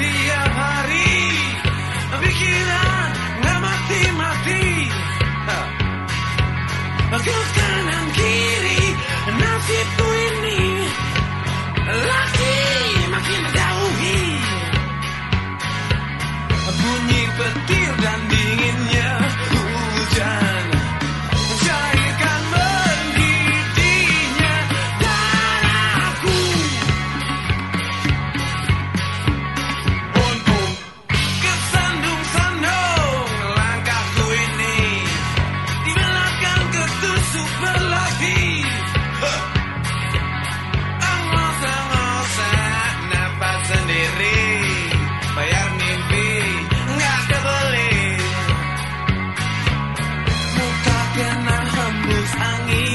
setiap hari. Pikiran gak mati-mati terus